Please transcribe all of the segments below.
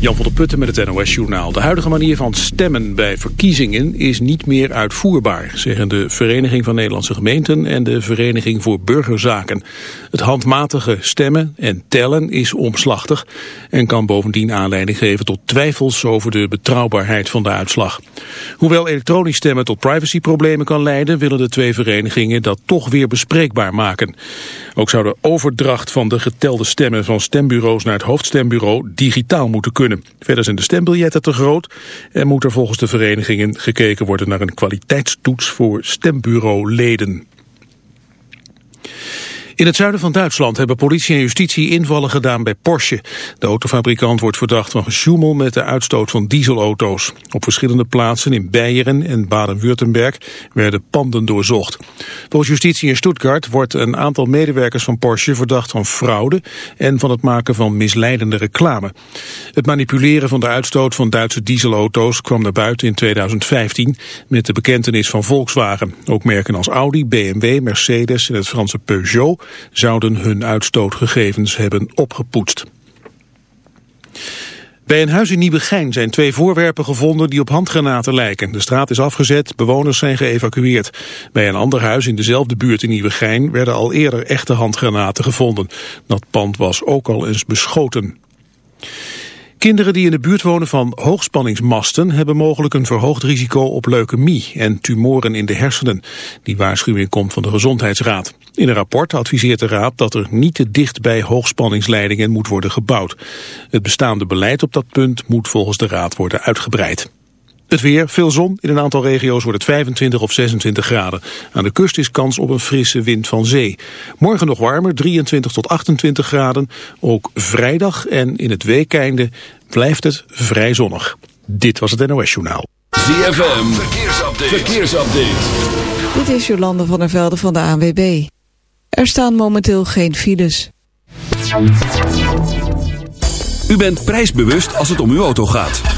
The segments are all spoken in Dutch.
Jan van der Putten met het NOS-journaal. De huidige manier van stemmen bij verkiezingen is niet meer uitvoerbaar, zeggen de Vereniging van Nederlandse Gemeenten en de Vereniging voor Burgerzaken. Het handmatige stemmen en tellen is omslachtig en kan bovendien aanleiding geven tot twijfels over de betrouwbaarheid van de uitslag. Hoewel elektronisch stemmen tot privacyproblemen kan leiden, willen de twee verenigingen dat toch weer bespreekbaar maken. Ook zou de overdracht van de getelde stemmen van stembureaus naar het hoofdstembureau digitaal moeten kunnen. Verder zijn de stembiljetten te groot en moet er volgens de verenigingen gekeken worden naar een kwaliteitstoets voor stembureauleden. In het zuiden van Duitsland hebben politie en justitie invallen gedaan bij Porsche. De autofabrikant wordt verdacht van gesjoemel met de uitstoot van dieselauto's. Op verschillende plaatsen in Beieren en Baden-Württemberg werden panden doorzocht. Volgens justitie in Stuttgart wordt een aantal medewerkers van Porsche verdacht van fraude en van het maken van misleidende reclame. Het manipuleren van de uitstoot van Duitse dieselauto's kwam naar buiten in 2015 met de bekentenis van Volkswagen. Ook merken als Audi, BMW, Mercedes en het Franse Peugeot zouden hun uitstootgegevens hebben opgepoetst. Bij een huis in Nieuwegein zijn twee voorwerpen gevonden die op handgranaten lijken. De straat is afgezet, bewoners zijn geëvacueerd. Bij een ander huis in dezelfde buurt in Nieuwegein werden al eerder echte handgranaten gevonden. Dat pand was ook al eens beschoten. Kinderen die in de buurt wonen van hoogspanningsmasten hebben mogelijk een verhoogd risico op leukemie en tumoren in de hersenen. Die waarschuwing komt van de Gezondheidsraad. In een rapport adviseert de Raad dat er niet te dicht bij hoogspanningsleidingen moet worden gebouwd. Het bestaande beleid op dat punt moet volgens de Raad worden uitgebreid. Het weer, veel zon. In een aantal regio's wordt het 25 of 26 graden. Aan de kust is kans op een frisse wind van zee. Morgen nog warmer, 23 tot 28 graden. Ook vrijdag en in het weekeinde blijft het vrij zonnig. Dit was het NOS Journaal. ZFM, verkeersupdate. verkeersupdate. Dit is Jolande van der Velde van de ANWB. Er staan momenteel geen files. U bent prijsbewust als het om uw auto gaat.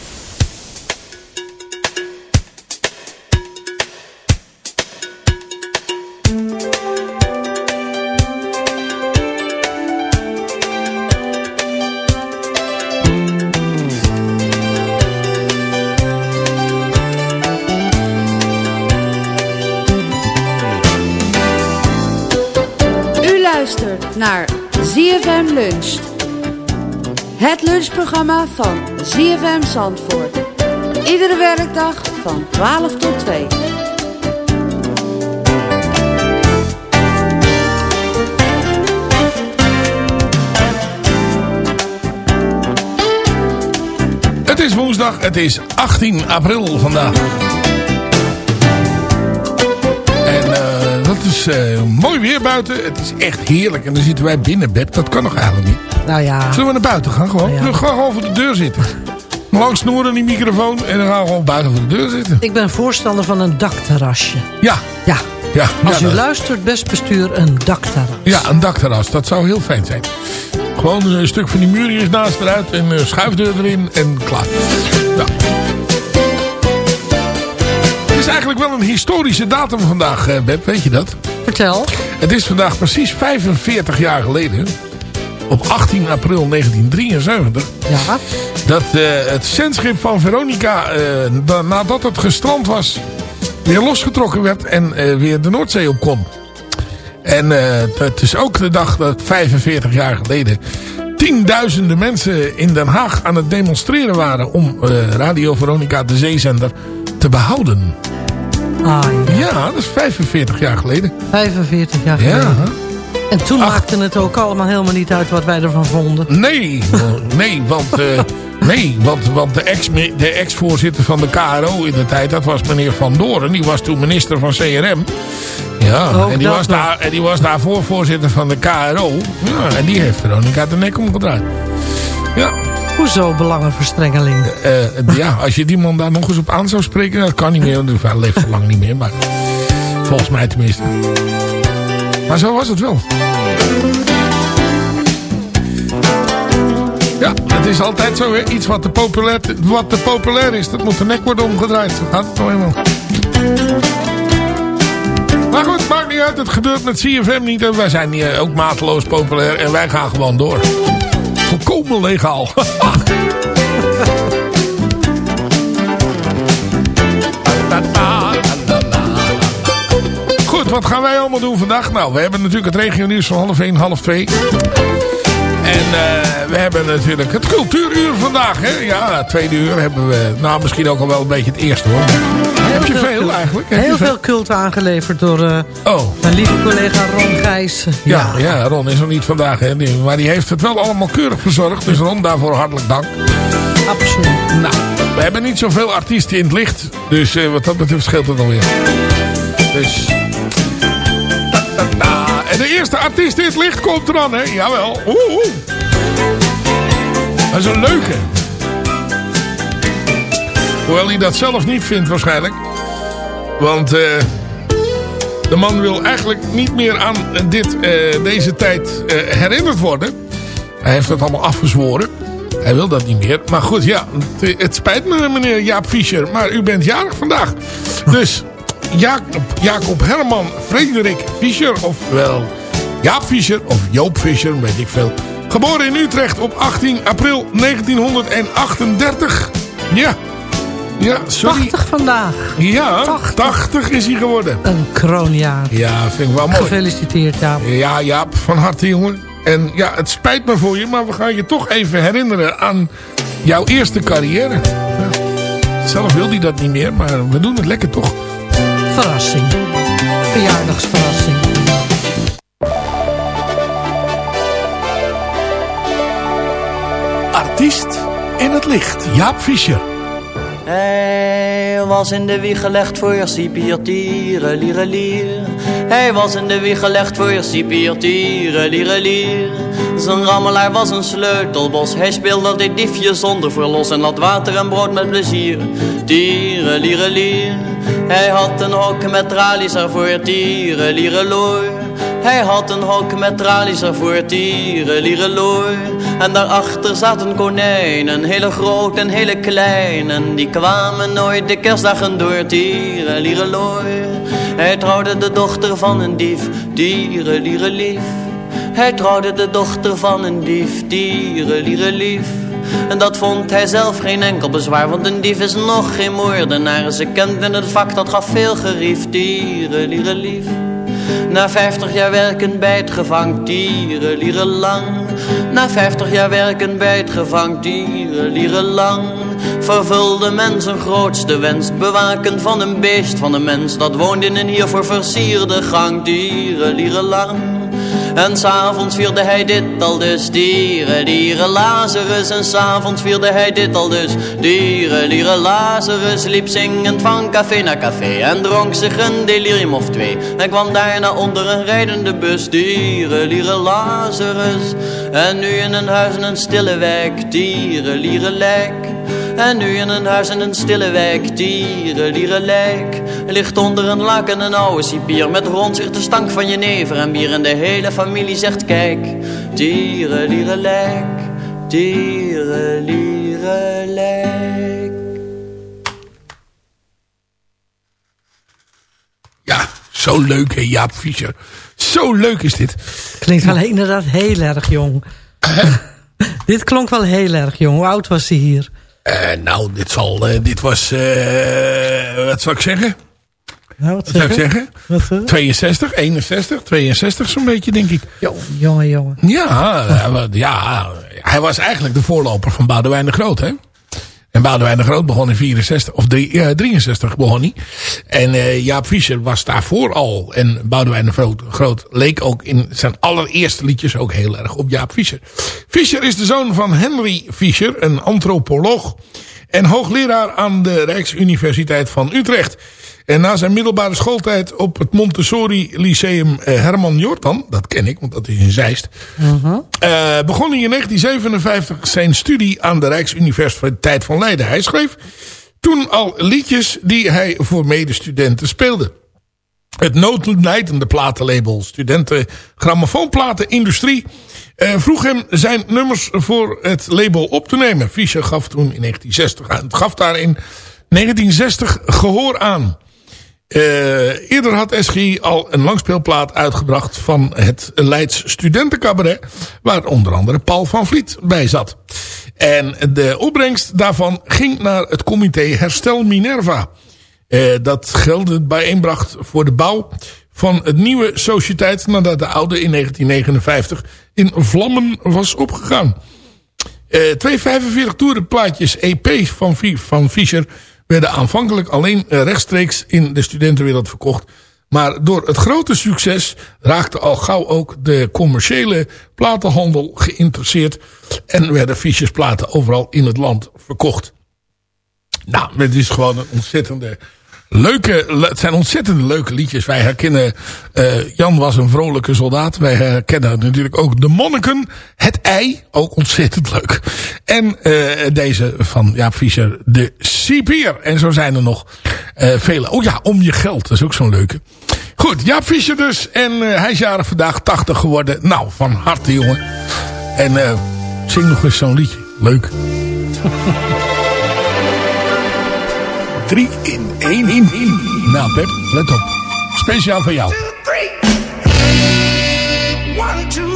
Het lunchprogramma van ZFM Zandvoort. Iedere werkdag van 12 tot 2. Het is woensdag, het is 18 april vandaag. Is eh, mooi weer buiten. Het is echt heerlijk. En dan zitten wij binnen, Beb. Dat kan nog eigenlijk niet. Nou ja, Zullen we naar buiten gaan gewoon? We gaan gewoon voor de deur zitten. Lang snoeren die microfoon en dan gaan we gewoon buiten voor de deur zitten. Ik ben voorstander van een dakterrasje. Ja, Ja, Ja, Als ja, u dat- luistert, best bestuur een dakterras. ja, een dakterras. Dat zou heel fijn zijn. Gewoon een stuk van die muurjes naast eruit en een schuifdeur erin en klaar. Ja. Het is eigenlijk wel een historische datum vandaag, eh, Beb. Weet je dat? Vertel. Het is vandaag precies 45 jaar geleden. Op 18 april 1973. Ja. Dat eh, het zendschip van Veronica, eh, da- nadat het gestrand was, weer losgetrokken werd en weer de Noordzee op kon. En het is ook de dag dat 45 jaar geleden tienduizenden mensen in Den Haag aan het demonstreren waren om Radio Veronica, de zeezender, te behouden. Ah, ja. Ja, dat is 45 jaar geleden. 45 jaar Ja. geleden. En toen maakte het ook allemaal helemaal niet uit wat wij ervan vonden. Nee, nee, want, eh, nee, want, want de ex- de ex-voorzitter van de KRO in de tijd, dat was meneer Van Doren. Die was toen minister van CRM. Ja, en die, was daar, en die was daarvoor voorzitter van de KRO. Ja, en die heeft Veronica de nek omgedraaid. Ja, Hoezo belangenverstrengeling? eh, ja, als je die man daar nog eens op aan zou spreken, dat kan niet meer. want Hij leeft lang niet meer, maar volgens mij tenminste. Maar zo was het wel. Ja, het is altijd zo. Iets wat te populair, wat populair is, dat moet de nek worden omgedraaid. Zo gaat het nou eenmaal. Maar goed, maakt niet uit. Het gebeurt met CFM niet. Wij zijn hier ook mateloos populair. En wij gaan gewoon door. Volkomen legaal. Goed, wat gaan wij allemaal doen vandaag? Nou, we hebben natuurlijk het regionieuws van half 1, half 2. En eh, we hebben natuurlijk het cultuuruur vandaag. Hè? Ja, tweede uur hebben we... Nou, misschien ook al wel een beetje het eerste hoor. Heb je veel eigenlijk? Heb Heel veel cult aangeleverd door eh, Oh, mijn lieve collega Ron Gijs. ja, ja, Ron is er niet vandaag. Hè? Maar die heeft het wel allemaal keurig verzorgd. Dus Ron, daarvoor hartelijk dank. absoluut. Nou, we hebben niet zoveel artiesten in het licht. Dus eh, wat dat betreft scheelt het alweer. Dus... Da, da, da. En de eerste artiest het licht komt eraan, hè? Jawel. Oeh, oeh. Dat is een leuke. Hoewel hij dat zelf niet vindt waarschijnlijk. Want eh, de man wil eigenlijk niet meer aan dit, eh, deze tijd eh, herinnerd worden. Hij heeft het allemaal afgezworen. Hij wil dat niet meer. Maar goed, ja, het, het spijt me meneer Jaap Fischer. Maar u bent jarig vandaag. Dus Jacob, Jacob Herman Frederik Fischer. Ofwel Jaap Fischer of Joop Fischer, weet ik veel. Geboren in Utrecht op 18 april 1938. Ja, ja, sorry. 80 vandaag. Ja, 80. 80 is hij geworden. Een kroonjaar. Ja, vind ik wel mooi. Gefeliciteerd, Jaap. Ja, Jaap, van harte jongen. En ja, het spijt me voor je, maar we gaan je toch even herinneren aan jouw eerste carrière. Ja. Zelf wil hij dat niet meer, maar we doen het lekker toch. Verrassing. Verjaardagsverrassing. Artiest in het licht, Jaap Fischer. Hij was in de wieg gelegd voor je sipiatieren, lierelier. Hij was in de wieg gelegd voor je sipiatieren, lierelier. Zijn rammelaar was een sleutelbos. Hij speelde altijd diefje zonder verlos en had water en brood met plezier. Tieren, lierelier. Hij had een hok met tralies ervoor, tieren, liereloor. Hij had een hok met tralies ervoor, tieren, liereloor. En daarachter zaten konijnen, hele groot en hele klein. En die kwamen nooit de kerstdagen door, tieren, liereloor. Hij trouwde de dochter van een dief, tieren, lierelief. Hij trouwde de dochter van een dief, tieren, lierelief. En dat vond hij zelf geen enkel bezwaar, want een dief is nog geen moordenaar. Ze kenden het vak, dat gaf veel gerief, tieren, lierelief. Na vijftig jaar werken bij het gevang, tieren, lieren lang. Na vijftig jaar werken bij het gevang, tieren, lieren lang. Vervulde men zijn grootste wens, bewaken van een beest van een mens. Dat woonde in een hiervoor versierde gang, tieren, lieren lang. En s'avonds vierde hij dit al dus, dieren, dieren Lazarus. En s'avonds vierde hij dit al dus, dieren, dieren Lazarus. Liep zingend van café naar café en dronk zich een delirium of twee. En kwam daarna onder een rijdende bus, dieren, dieren Lazarus. En nu in een huis in een stille wijk, dieren, lieren lek. En nu in een huis in een stille wijk, tierenlierelijk. Ligt onder een laken een oude cipier met rond zich de stank van jenever en bier. En de hele familie zegt kijk, tierenlierelijk, tierenlierelijk. Ja, zo leuk hè, Jaap Fischer. Zo leuk is dit. Klinkt wel inderdaad heel erg jong. dit klonk wel heel erg jong. Hoe oud was hij hier? Eh, nou, dit, zal, eh, dit was, eh, wat zou ik zeggen? Nou, wat zou ik zeggen? Wat zeg je? 62, 61, 62 zo'n beetje, denk ik. Jongen, jongen. Ja, ja, hij was eigenlijk de voorloper van Boudewijn de Groot, hè? En Boudewijn de Groot begon in 64, of drie- ja, 63 begon hij. En eh, Jaap Fischer was daarvoor al. En Boudewijn de Groot, Groot leek ook in zijn allereerste liedjes ook heel erg op Jaap Fischer. Fischer is de zoon van Henry Fischer, een antropoloog en hoogleraar aan de Rijksuniversiteit van Utrecht. En na zijn middelbare schooltijd op het Montessori Lyceum eh, Herman Jordan, dat ken ik, want dat is in Zeist, eh, begon hij in 1957 zijn studie aan de Rijksuniversiteit van Leiden. Hij schreef toen al liedjes die hij voor medestudenten speelde. Het noodlijdende platenlabel Studenten Grammofoonplatenindustrie eh, vroeg hem zijn nummers voor het label op te nemen. Fischer gaf toen in 1960 aan, gaf daar in 1960 gehoor aan. Eh, eerder had SGI al een langspeelplaat uitgebracht van het Leids Studentencabaret. Waar onder andere Paul van Vliet bij zat. En de opbrengst daarvan ging naar het comité Herstel Minerva. Eh, dat geld bijeenbracht voor de bouw van het nieuwe sociëteit nadat de oude in 1959 in vlammen was opgegaan. Eh, twee 45 toeren plaatjes EP's van, van Fischer werden aanvankelijk alleen eh, rechtstreeks in de studentenwereld verkocht. Maar door het grote succes raakte al gauw ook de commerciële platenhandel geïnteresseerd. En werden Fischers platen overal in het land verkocht. Nou, het is gewoon een ontzettende leuke, le- het zijn ontzettend leuke liedjes. Wij herkennen, eh, Jan was een vrolijke soldaat. Wij herkennen natuurlijk ook de monniken. Het ei, ook ontzettend leuk. En eh, deze van Jaap Fischer, de cipier. En zo zijn er nog eh, vele. Oh ja, om je geld, dat is ook zo'n leuke. Goed, Jaap Fischer dus. En hij is jarig vandaag 80 geworden. Nou, van harte jongen. En zing nog eens zo'n liedje. Leuk. 3 in 1. In, in. Nou Pep, let op. Speciaal voor jou. 1, 2, 3. 1, 2,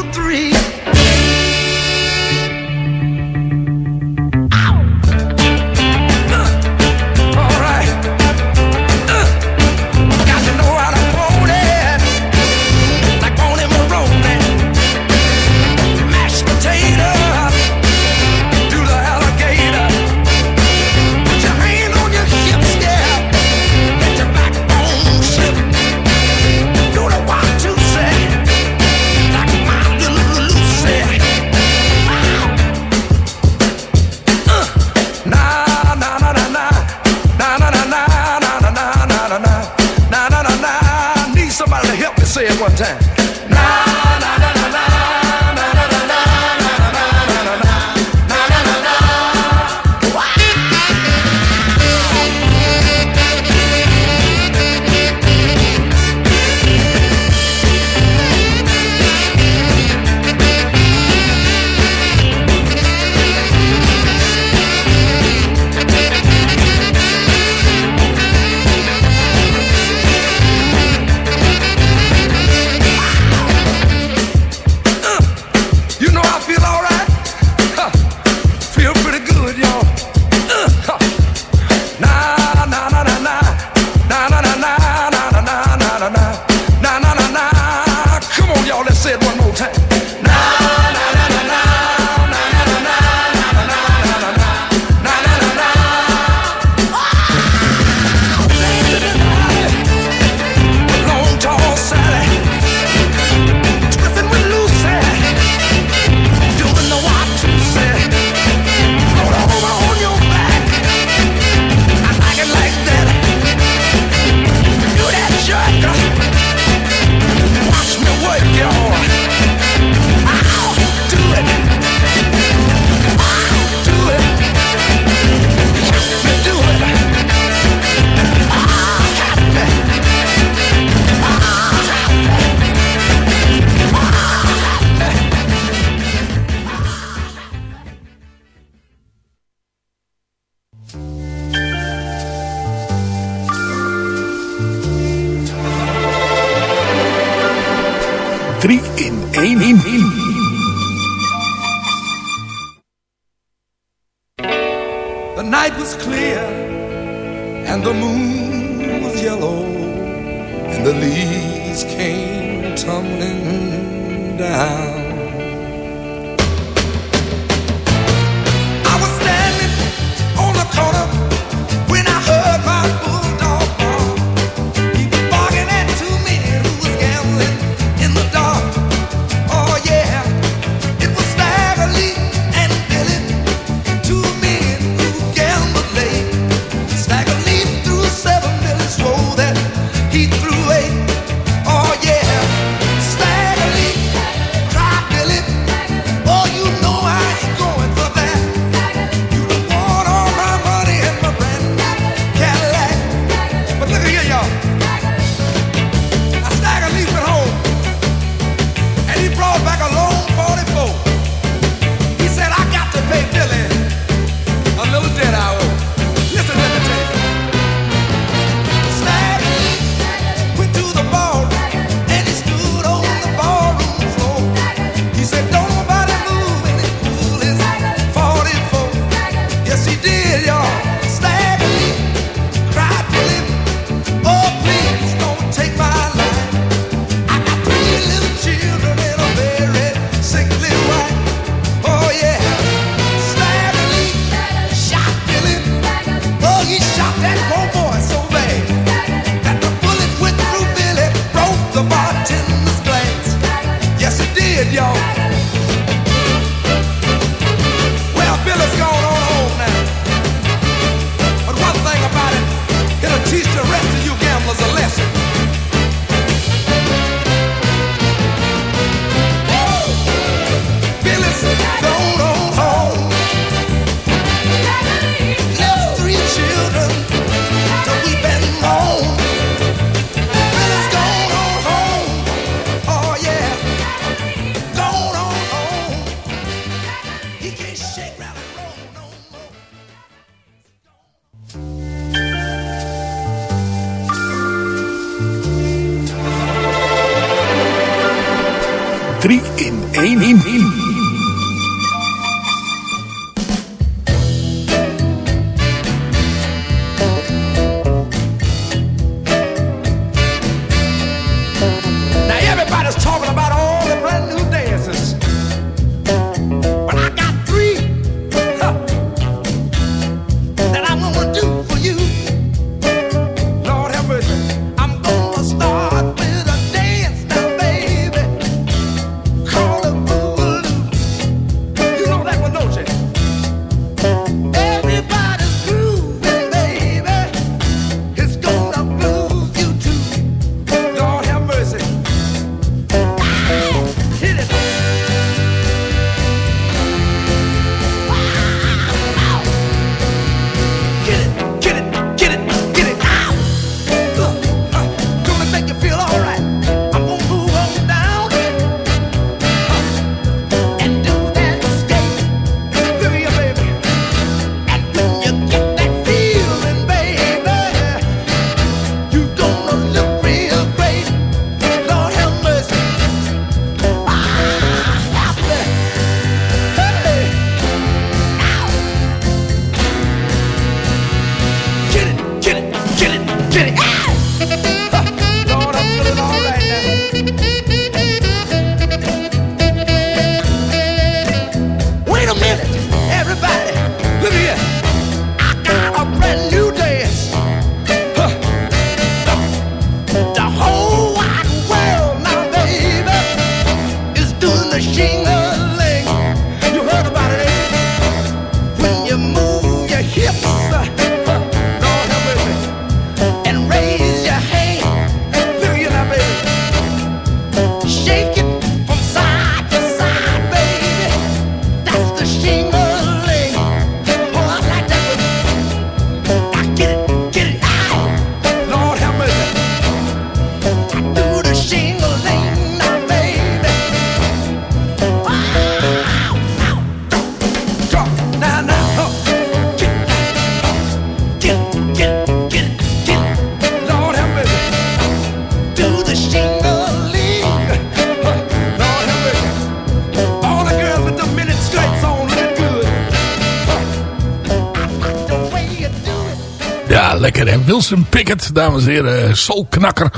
Pickett, dames en heren. Soulknakker.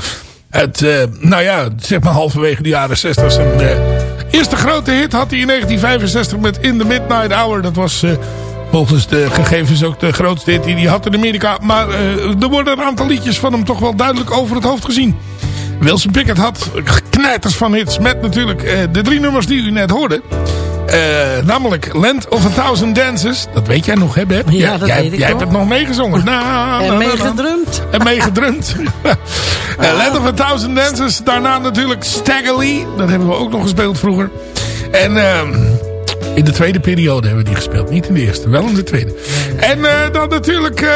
Uit, uh, nou ja, zeg maar halverwege de jaren 60. Zijn uh, eerste grote hit had hij in 1965 met In the Midnight Hour. Dat was volgens de gegevens ook de grootste hit die hij had in Amerika. Maar er worden een aantal liedjes van hem toch wel duidelijk over het hoofd gezien. Wilson Pickett had knijters van hits met natuurlijk de drie nummers die u net hoorde. Uh, namelijk Land of a Thousand Dances. Dat weet jij nog, hè, Beb? Ja, dat jij, weet ik Jij nog. hebt het nog meegezongen. Na, en meegedrumd. En meegedrumd. uh, Land of a Thousand Dances. Daarna natuurlijk Stagger Lee. Dat hebben we ook nog gespeeld vroeger. En... In de tweede periode hebben we die gespeeld. Niet in de eerste, wel in de tweede. En uh, dan natuurlijk uh,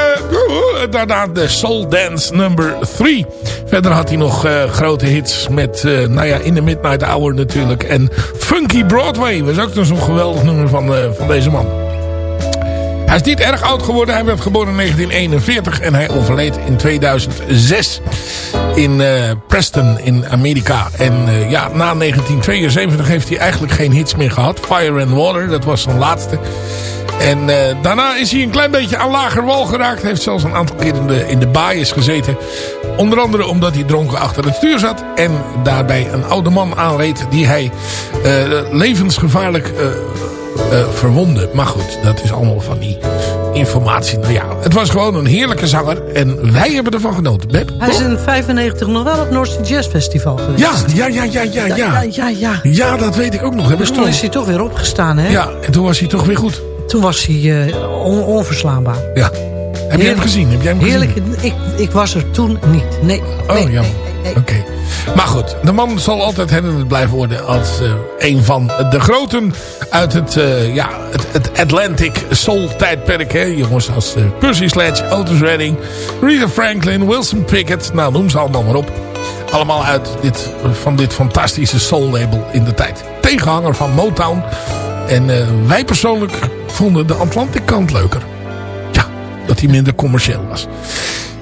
daarna de Soul Dance number 3. Verder had hij nog uh, grote hits met, nou ja, In the Midnight Hour natuurlijk. En Funky Broadway was ook zo'n geweldig nummer van, van deze man. Hij is niet erg oud geworden. Hij werd geboren in 1941 en hij overleed in 2006 in uh, Preston in Amerika. En uh, ja, na 1972 heeft hij eigenlijk geen hits meer gehad. Fire and Water, dat was zijn laatste. En uh, daarna is hij een klein beetje aan lager wal geraakt. Heeft zelfs een aantal keer in de, in gezeten. Onder andere omdat hij dronken achter het stuur zat. En daarbij een oude man aanreed die hij levensgevaarlijk uh, verwonden. Maar goed, dat is allemaal van die informatie. Nou ja, het was gewoon een heerlijke zanger. En wij hebben ervan genoten. Beb, Hij is in 95 nog wel op Sea Jazz Festival geweest. Ja, ja, ja, ja, ja. Ja, ja, ja. ja. ja dat weet ik ook nog. Dus toen is hij toch weer opgestaan, hè? Ja, en toen was hij toch weer goed. Toen was hij uh, on onverslaanbaar. Ja. Heb jij hem gezien? Heb jij hem Heerlijk. gezien? Ik, ik was er toen niet. Nee. Oh, nee, jammer. nee, nee. Oké. Okay. Maar goed, de man zal altijd herinnerd blijven worden als uh, een van de groten uit het, uh, ja, het, het Atlantic Soul tijdperk. Hè? Jongens als uh, Percy Sledge, Otis Redding, Rita Franklin, Wilson Pickett. Nou, noem ze allemaal maar op. Allemaal uit dit, van dit fantastische soul label in de tijd. Tegenhanger van Motown. En wij persoonlijk vonden de Atlantic kant leuker. Hij minder commercieel was.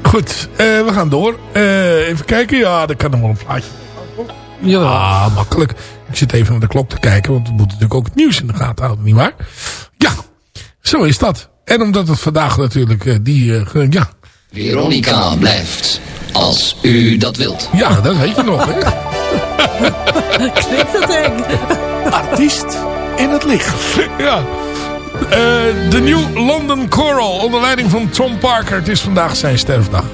Goed, uh, we gaan door. Uh, even kijken. Ja, dat kan nog wel een plaatje. Ja. Ah, makkelijk. Ik zit even naar de klok te kijken. Want we moeten natuurlijk ook het nieuws in de gaten houden, nietwaar? Ja, zo is dat. En omdat het vandaag natuurlijk uh, die... ja. Veronica blijft. Als u dat wilt. Ja, dat weet je nog, hè? Klinkt dat eng. Artiest in het licht. ja. De uh, New London Choral onder leiding van Tom Parker. Het is vandaag zijn sterfdag.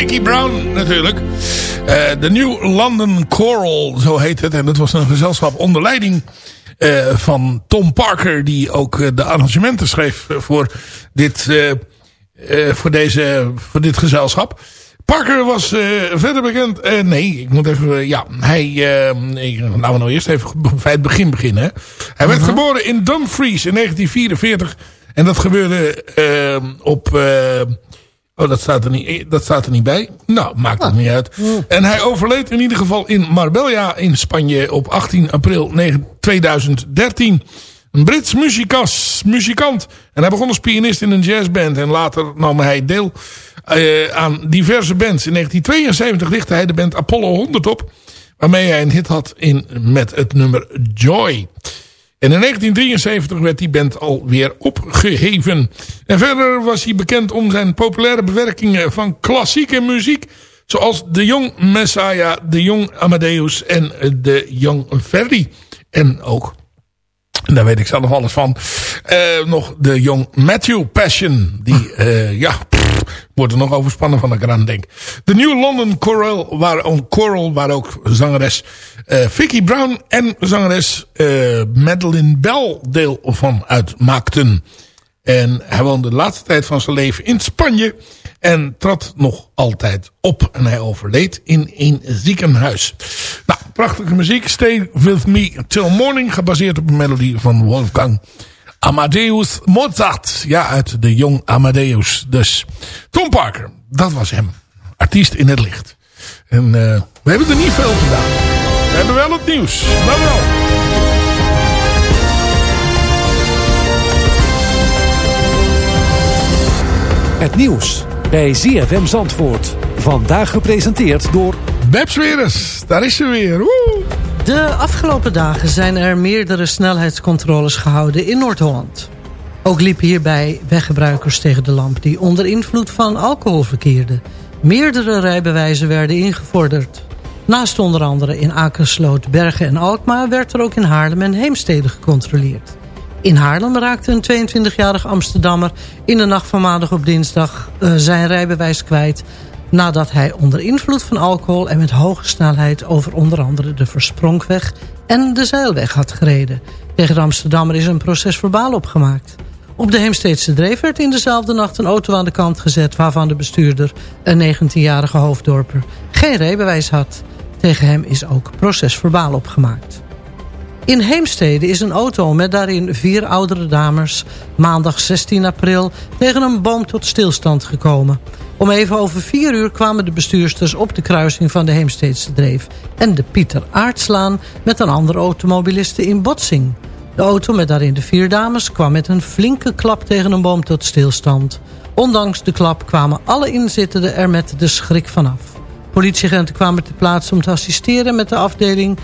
Vicky Brown natuurlijk. De New London Choral, zo heet het. En dat was een gezelschap onder leiding van Tom Parker... die ook de arrangementen schreef voor dit, voor deze, voor dit gezelschap. Parker was verder bekend... nee, ik moet even... ja, hij... Ik, laten we nou eerst even bij het begin beginnen. Hè. Hij werd geboren in Dumfries in 1944... En dat gebeurde uh, op... Oh, dat staat, er niet, dat staat er niet bij. Nou, maakt het ah. niet uit. En hij overleed in ieder geval in Marbella in Spanje op 18 april 2013. Een Brits muzikas, muzikant. En hij begon als pianist in een jazzband. En later nam hij deel uh, aan diverse bands. In 1972 richtte hij de band Apollo 100 op. Waarmee hij een hit had in, met het nummer Joy. En in 1973 werd die band alweer opgeheven. En verder was hij bekend om zijn populaire bewerkingen van klassieke muziek. Zoals de Jong Messiah, de Jong Amadeus en de Jong Verdi. En ook, daar weet ik zelf alles van, uh, nog de Jong Matthew Passion. Die, uh, ja, wordt er nog overspannen van ik eraan denk. De New London Choral, waar, Choral, waar ook zangeres uh, Vicky Brown en zangeres uh, Madeline Bell deel van uitmaakten. En hij woonde de laatste tijd van zijn leven in Spanje en trad nog altijd op. En hij overleed in een ziekenhuis. Nou, prachtige muziek. Stay With Me Till Morning, gebaseerd op een melodie van Wolfgang Amadeus Mozart. Ja, uit de Jong Amadeus. Dus Tom Parker, dat was hem. Artiest in het licht. En uh, we hebben er niet veel gedaan. We hebben wel het nieuws. Maar wel. Het nieuws bij ZFM Zandvoort. Vandaag gepresenteerd door... Babs daar is ze weer. Woe! De afgelopen dagen zijn er meerdere snelheidscontroles gehouden in Noord-Holland. Ook liepen hierbij weggebruikers tegen de lamp die onder invloed van alcohol verkeerden. Meerdere rijbewijzen werden ingevorderd. Naast onder andere in Akersloot, Bergen en Alkmaar werd er ook in Haarlem en Heemstede gecontroleerd. In Haarlem raakte een 22-jarige Amsterdammer in de nacht van maandag op dinsdag uh, zijn rijbewijs kwijt nadat hij onder invloed van alcohol en met hoge snelheid over onder andere de Versprongweg en de Zeilweg had gereden. Tegen de Amsterdammer is een proces verbaal opgemaakt. Op de Heemsteedse Dreef werd in dezelfde nacht een auto aan de kant gezet... waarvan de bestuurder, een 19-jarige hoofddorper, geen rijbewijs had. Tegen hem is ook procesverbaal opgemaakt. In Heemstede is een auto met daarin vier oudere dames... maandag 16 april tegen een boom tot stilstand gekomen. Om even over vier uur kwamen de bestuursters op de kruising van de Heemsteedse Dreef... en de Pieter Aartslaan met een andere automobiliste in botsing. De auto met daarin de vier dames kwam met een flinke klap tegen een boom tot stilstand. Ondanks de klap kwamen alle inzittenden er met de schrik vanaf. Politieagenten kwamen ter plaatse om te assisteren met de afdeling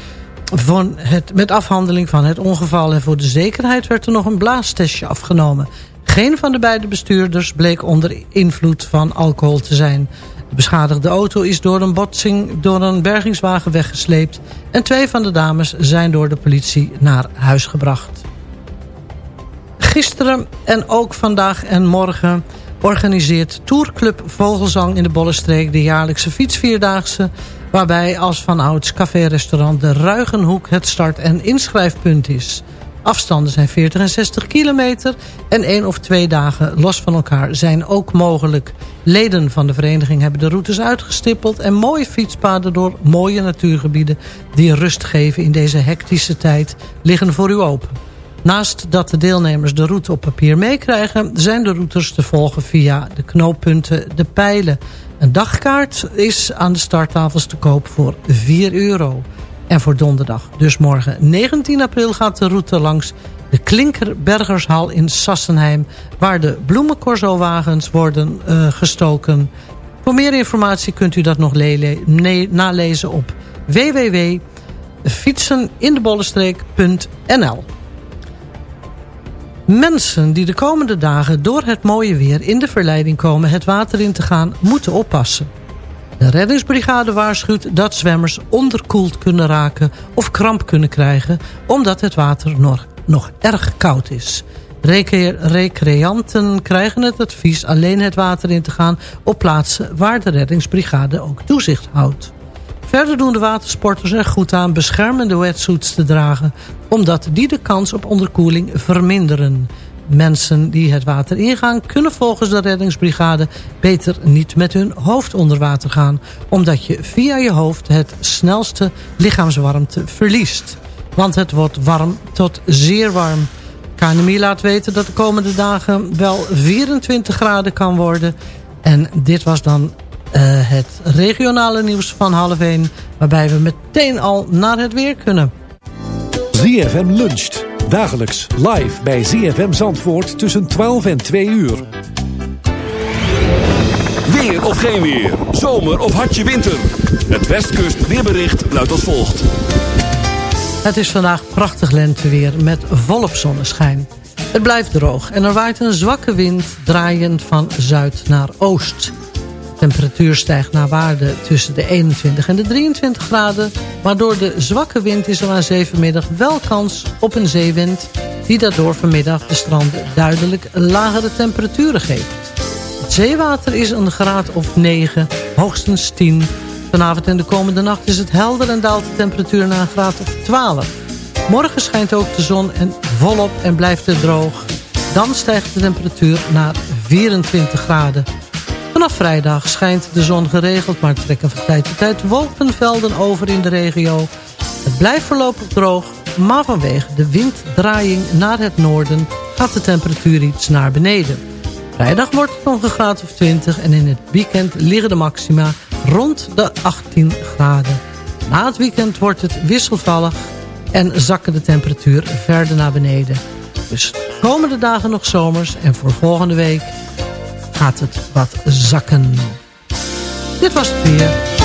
van het, met afhandeling van het ongeval. En voor de zekerheid werd er nog een blaastestje afgenomen. Geen van de beide bestuurders bleek onder invloed van alcohol te zijn. De beschadigde auto is door een botsing door een bergingswagen weggesleept... en twee van de dames zijn door de politie naar huis gebracht. Gisteren en ook vandaag en morgen organiseert Tourclub Vogelzang in de Bollenstreek... de jaarlijkse fietsvierdaagse... waarbij als van ouds café-restaurant De Ruigenhoek het start- en inschrijfpunt is... Afstanden zijn 40 en 60 kilometer en één of twee dagen los van elkaar zijn ook mogelijk. Leden van de vereniging hebben de routes uitgestippeld en mooie fietspaden door mooie natuurgebieden die rust geven in deze hectische tijd liggen voor u open. Naast dat de deelnemers de route op papier meekrijgen... zijn de routes te volgen via de knooppunten De Pijlen. Een dagkaart is aan de starttafels te koop voor 4 euro. En voor donderdag, dus morgen 19 april, gaat de route langs de Klinkerbergershal in Sassenheim... waar de bloemencorso-wagens worden uh, gestoken. Voor meer informatie kunt u dat nog nalezen op www.fietsenindebollestreek.nl Mensen die de komende dagen door het mooie weer in de verleiding komen het water in te gaan, moeten oppassen. De reddingsbrigade waarschuwt dat zwemmers onderkoeld kunnen raken of kramp kunnen krijgen... omdat het water nog, nog erg koud is. recreanten krijgen het advies alleen het water in te gaan... op plaatsen waar de reddingsbrigade ook toezicht houdt. Verder doen de watersporters er goed aan beschermende wetsuits te dragen... omdat die de kans op onderkoeling verminderen. Mensen die het water ingaan kunnen volgens de reddingsbrigade... beter niet met hun hoofd onder water gaan... omdat je via je hoofd het snelste lichaamswarmte verliest. Want het wordt warm tot zeer warm... KNMI laat weten dat de komende dagen wel 24 graden kan worden. En dit was dan het regionale nieuws van half 1... waarbij we meteen al naar het weer kunnen. ZFM luncht. Dagelijks live bij ZFM Zandvoort tussen 12 en 2 uur. Weer of geen weer. Zomer of hartje winter. Het Westkust weerbericht luidt als volgt. Het is vandaag prachtig lenteweer met volop zonneschijn. Het blijft droog en er waait een zwakke wind draaiend van zuid naar oost. Temperatuur stijgt naar waarde tussen de 21 en de 23 graden... maar door de zwakke wind is er aan zevenmiddag wel kans op een zeewind... die daardoor vanmiddag de stranden duidelijk lagere temperaturen geeft. Het zeewater is een graad of 9, hoogstens 10 Vanavond en de komende nacht is het helder en daalt de temperatuur naar een graad of 12. Morgen schijnt ook de zon en volop en blijft het droog. Dan stijgt de temperatuur naar 24 graden. Vanaf vrijdag schijnt de zon geregeld, maar trekken van tijd tot tijd wolkenvelden over in de regio. Het blijft voorlopig droog, maar vanwege de winddraaiing naar het noorden gaat de temperatuur iets naar beneden. Vrijdag wordt het nog een graad of 20 en in het weekend liggen de maxima rond de 18 graden. Na het weekend wordt het wisselvallig en zakken de temperatuur verder naar beneden. Dus de komende dagen nog zomers en voor volgende week gaat het wat zakken. Dit was het weer.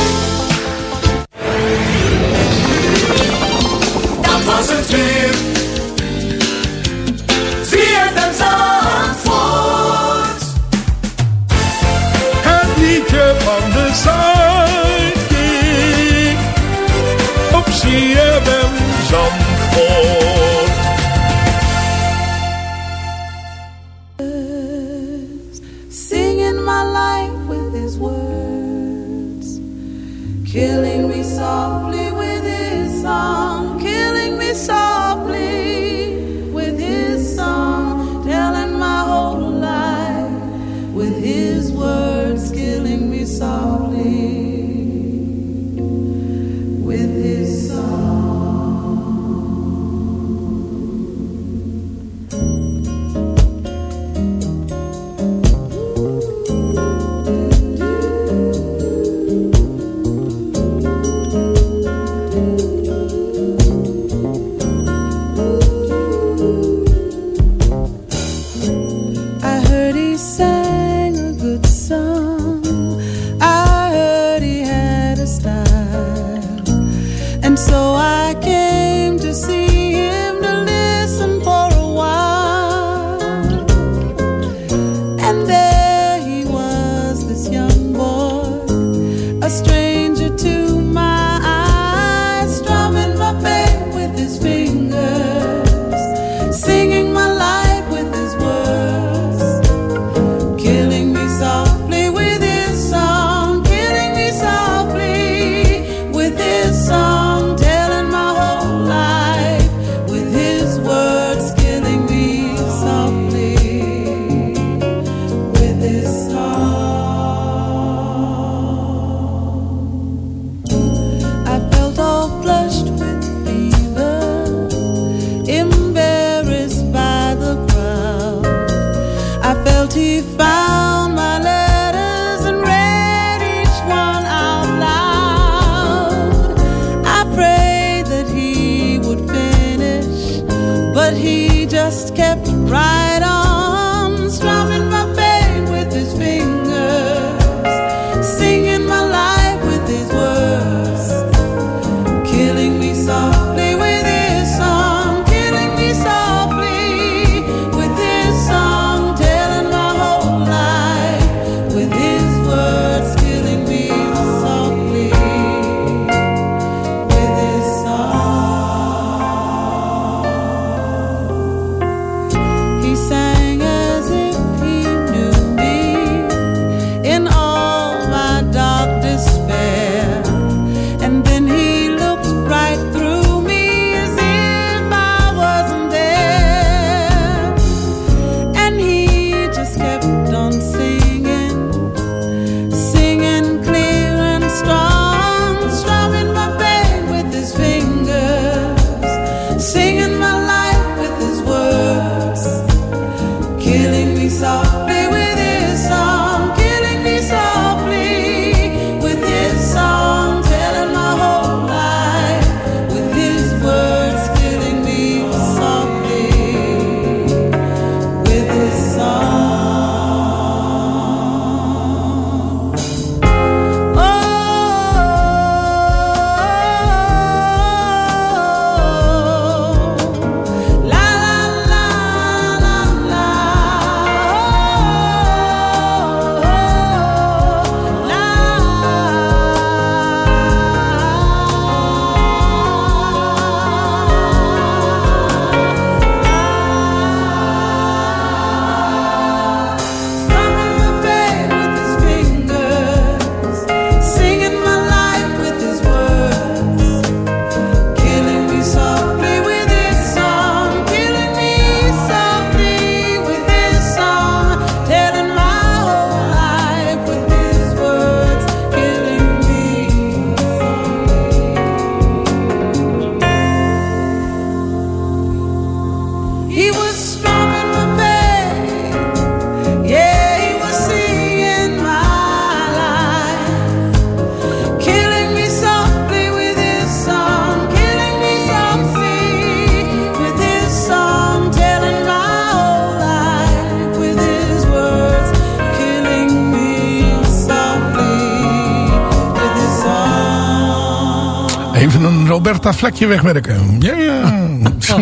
Vlekje wegwerken. Ja, ja.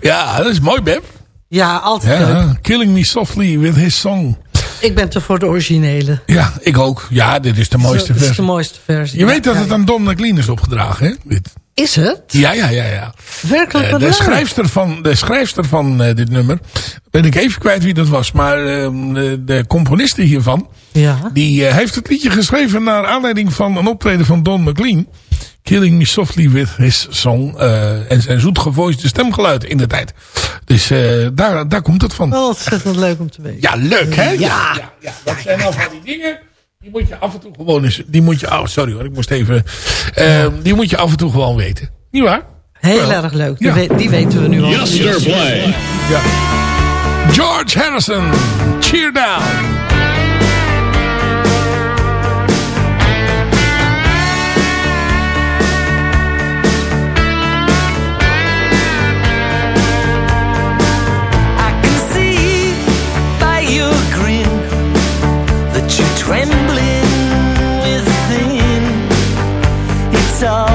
ja, dat is mooi, Beb. Ja, altijd. Ja, Killing Me Softly with his song. Ik ben te voor de originele. Ja, ik ook. Ja, dit is de mooiste Dit is versie. de mooiste versie. Je Ja, weet dat ja, het aan Don McLean is opgedragen, hè? Dit. Is het? Ja, ja, ja, ja. Werkelijk wat de, leuk. schrijfster van, de schrijfster van eh, dit nummer, ben ik even kwijt wie dat was. Maar ehm, de, de componiste hiervan, Ja. die eh, heeft het liedje geschreven naar aanleiding van een optreden van Don McLean. Killing Me Softly With His Song. eh, en zijn zoetgevoiste stemgeluid in de tijd. Dus eh, daar, daar komt het van. Wel ontzettend leuk om te weten. Ja, leuk hè? Ja. ja, ja. Dat zijn nou van die dingen. Die moet je af en toe gewoon eens. Die moet je. Oh, sorry hoor, ik moest even. eh, die moet je af en toe gewoon weten. Niet waar? Heel Wel. erg leuk. Die, Ja. we- die weten we nu al. Ja. George Harrison, Cheer Down. Trembling within. It's all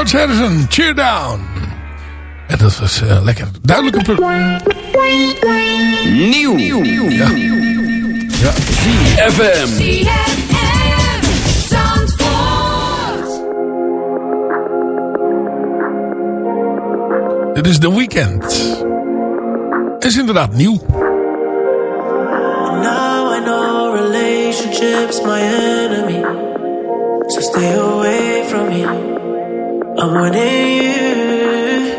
George Harrison, Cheer Down. En dat was eh, lekker. Duidelijk een pro- Nieuw. Ja. Ja. FM. Dit is The Weeknd. Is inderdaad nieuw. Now I know relationships my enemy. So stay away from me. I'm warning you.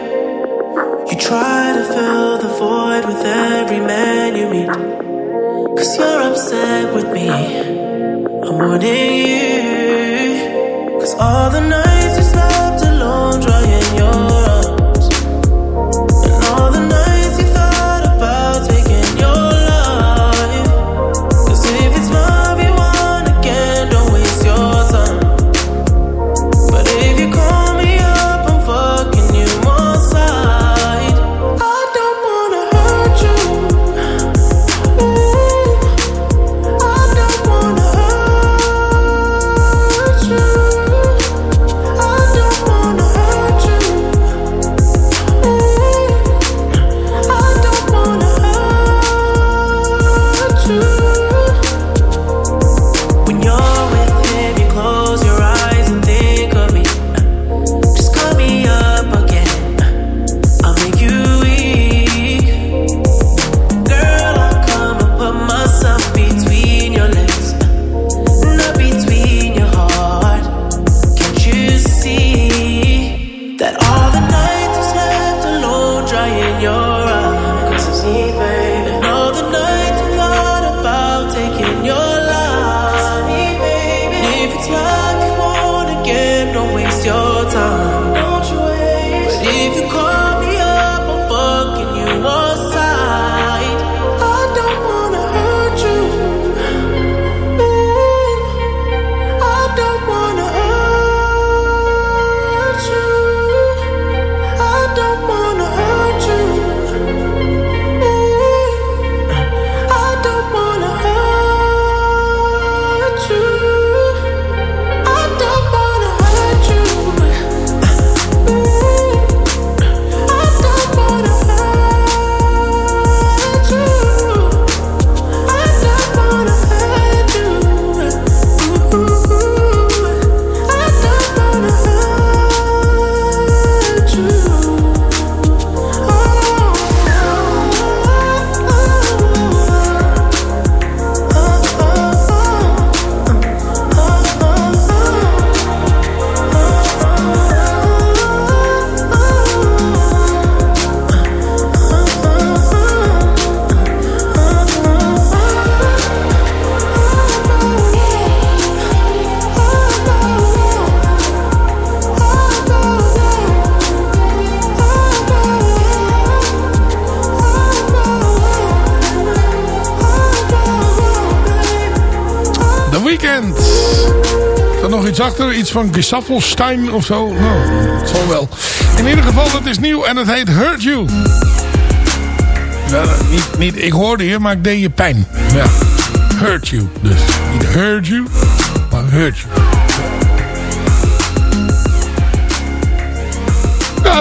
You try to fill the void with every man you meet. Cause you're upset with me. I'm warning you. Cause all the nights iets achter? Iets van Gesaffelstein of zo? Nou, het zal wel. In ieder geval, het is nieuw en het heet Hurt You. Niet, niet ik hoorde je, maar ik deed je pijn. Ja. Hurt You. Dus niet Hurt You, maar Hurt You.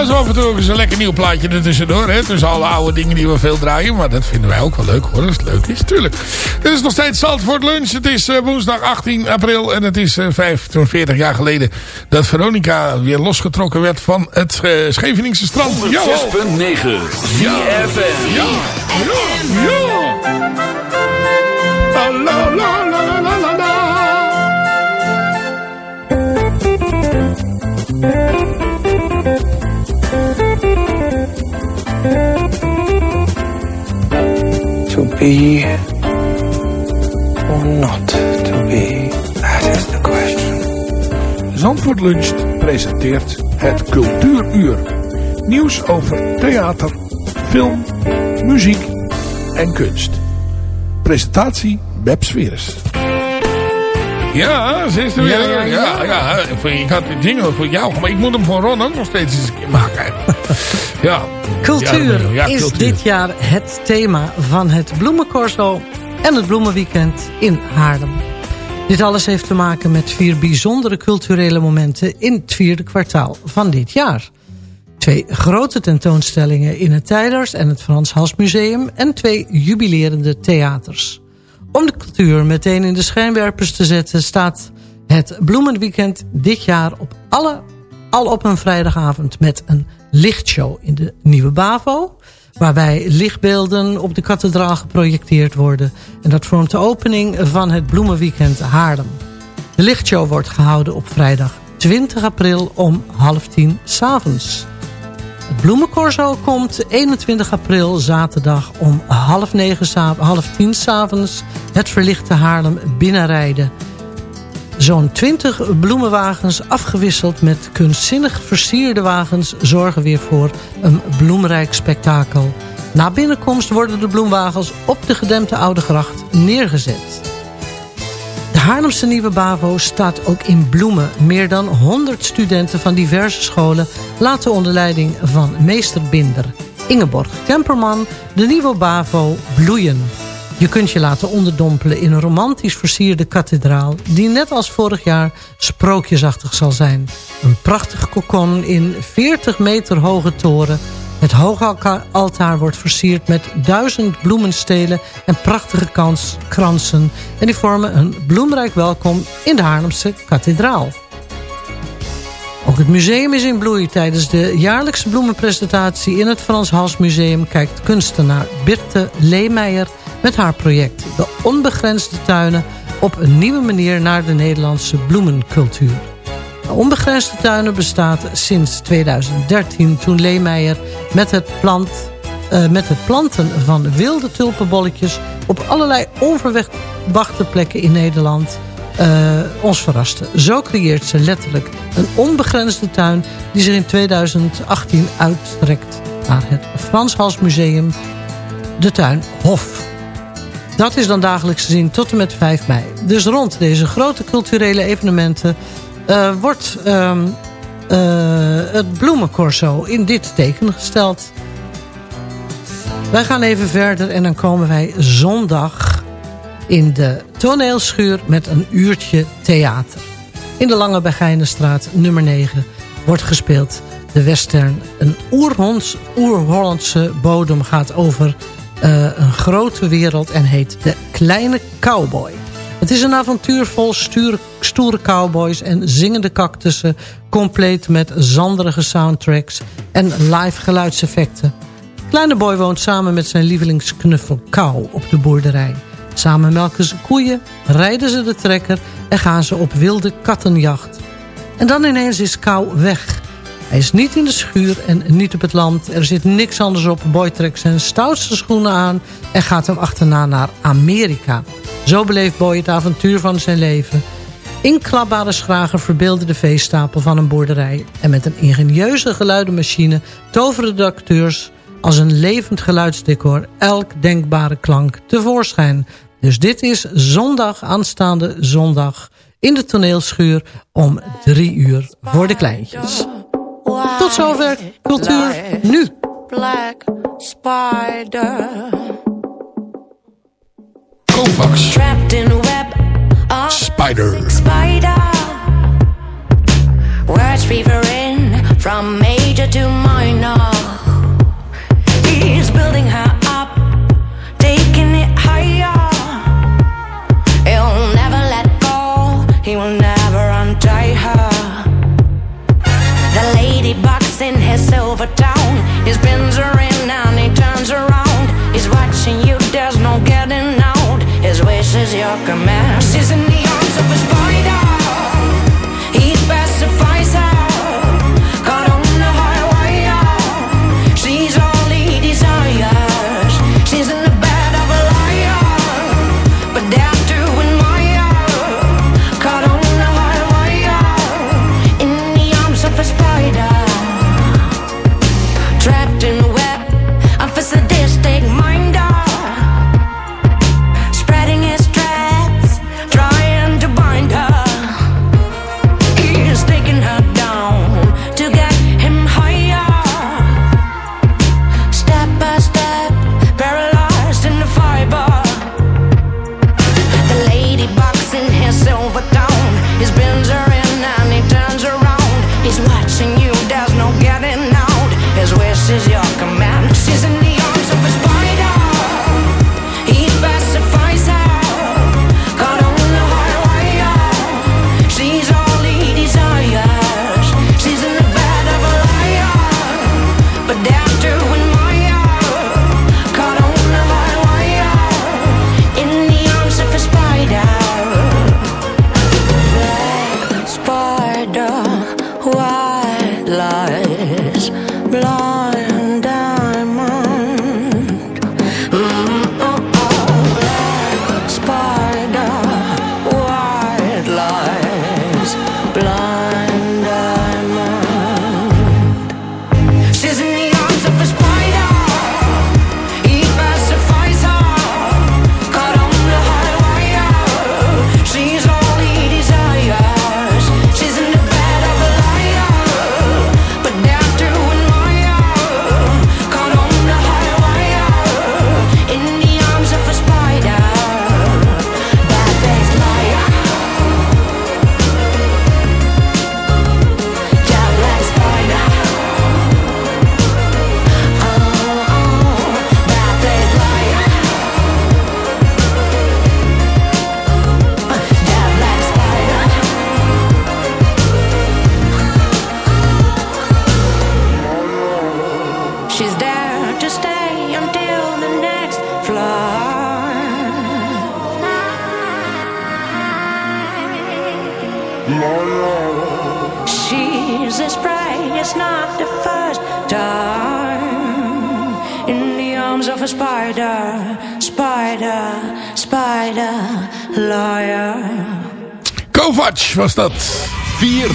Zo af en toe eens een lekker nieuw plaatje ertussendoor. Hè? Tussen alle oude dingen die we veel draaien. Maar dat vinden wij ook wel leuk hoor. Als het leuk is, tuurlijk. Dit is nog steeds Zandvoort Lunch. Het is eh, woensdag 18 april. En het is eh 45 jaar geleden dat Veronica weer losgetrokken werd van het eh, Scheveningse strand. Jawel. 6.9 ZFM. Ja. Ja. Ja. La, la, la, be or not to be, that is the question. Zandvoort Luncht presenteert het Cultuuruur. Nieuws over theater, film, muziek en kunst. Presentatie Beb Sweres. Ja, ze is er weer. Ja, Ja, ja, Ik had die jingle voor jou, maar ik moet hem voor Ron ook nog steeds eens een keer maken. ja. Cultuur Ja, is cultuur. dit jaar het thema van het Bloemencorso en het Bloemenweekend in Haarlem. Dit alles heeft te maken met vier bijzondere culturele momenten in het vierde kwartaal van dit jaar. Twee grote tentoonstellingen in het Tijders en het Frans Hals Museum... en twee jubilerende theaters. Om de cultuur meteen in de schijnwerpers te zetten... staat het Bloemenweekend dit jaar op alle, al op een vrijdagavond... met een lichtshow in de Nieuwe Bavo... waarbij lichtbeelden op de kathedraal geprojecteerd worden. En dat vormt de opening van het Bloemenweekend Haarlem. De lichtshow wordt gehouden op vrijdag 20 april om half tien s'avonds. Het bloemencorso komt 21 april zaterdag om half, negen, half tien s'avonds het verlichte Haarlem binnenrijden. Zo'n 20 bloemenwagens afgewisseld met kunstzinnig versierde wagens zorgen weer voor een bloemrijk spektakel. Na binnenkomst worden de bloemwagens op de gedempte Oude Gracht neergezet. Haarlemse Nieuwe Bavo staat ook in bloemen. Meer dan 100 studenten van diverse scholen laten onder leiding van meester Binder Ingeborg Temperman de Nieuwe Bavo bloeien. Je kunt je laten onderdompelen in een romantisch versierde kathedraal... die net als vorig jaar sprookjesachtig zal zijn. Een prachtig kokon in 40 meter hoge toren het hoogaltaar wordt versierd met duizend bloemenstelen en prachtige kans, kransen. En die vormen een bloemrijk welkom in de Haarlemse kathedraal. Ook het museum is in bloei. Tijdens de jaarlijkse bloemenpresentatie in het Frans Hals Museum... kijkt kunstenaar Birte Leemeijer met haar project... De Onbegrensde Tuinen op een nieuwe manier naar de Nederlandse bloemencultuur. Onbegrensde Tuinen bestaat sinds 2013 toen Leemeijer met het, plant, uh, met het planten van wilde tulpenbolletjes op allerlei onverwachte plekken in Nederland uh, ons verraste. Zo creëert ze letterlijk een onbegrensde tuin die zich in 2018 uitstrekt naar het Frans Hals Museum, de tuin Hof. Dat is dan dagelijks te zien tot en met 5 mei. Dus rond deze grote culturele evenementen uh, wordt um, uh, het bloemencorso in dit teken gesteld. Wij gaan even verder en dan komen wij zondag in de toneelschuur met een uurtje theater. In de Lange Begijnenstraat nummer 9 wordt gespeeld de western. Een oer-Hollandse bodem gaat over uh, een grote wereld en heet De Kleine Cowboy. Het is een avontuur vol stoere cowboys en zingende cactussen... compleet met zanderige soundtracks en live geluidseffecten. Kleine boy woont samen met zijn lievelingsknuffel Kou op de boerderij. Samen melken ze koeien, rijden ze de trekker en gaan ze op wilde kattenjacht. En dan ineens is Kou weg. Hij is niet in de schuur en niet op het land. Er zit niks anders op. Boy trekt zijn stoutste schoenen aan en gaat hem achterna naar Amerika. Zo beleeft Boy het avontuur van zijn leven. Inklapbare schragen verbeelden de veestapel van een boerderij. En met een ingenieuze geluidenmachine toveren de acteurs als een levend geluidsdecor elk denkbare klank tevoorschijn. Dus dit is zondag, aanstaande zondag, in de toneelschuur om drie uur voor de kleintjes. Tot zover Cultuur Nu. Black Spider. Kovacs. Trapped in web of Spider. Spider. Words reverin from major to minor. He's building her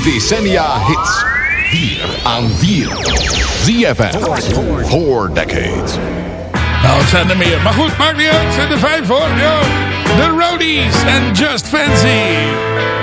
decennia hits. Vier aan vier. ZFM. Four decades. Nou, het zijn er meer. Maar goed, maakt niet uit. Het zijn er vijf hoor. Yo. The Roadies en Just Fancy.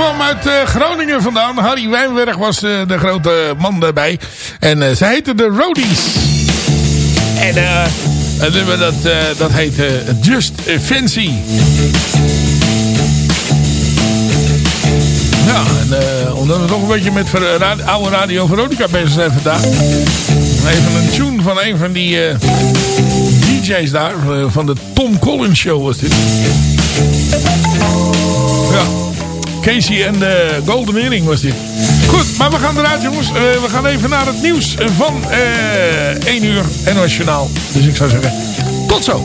Kwam uit eh, Groningen vandaan. Harry Wijnberg was eh, de grote man daarbij. En eh, ze heette de Roadies. En het nummer dat, dat heet eh, Just Fancy. Ja, en omdat we toch een beetje met ver- ra- oude Radio Veronica bezig zijn vandaag. Even een tune van een van die DJ's daar. van de Tom Collins Show was dit. Casey en de Golden Earring was dit. Goed, maar we gaan eruit jongens. Eh, we gaan even naar het nieuws van eh 1 uur NOS Journaal. Dus ik zou zeggen, tot zo.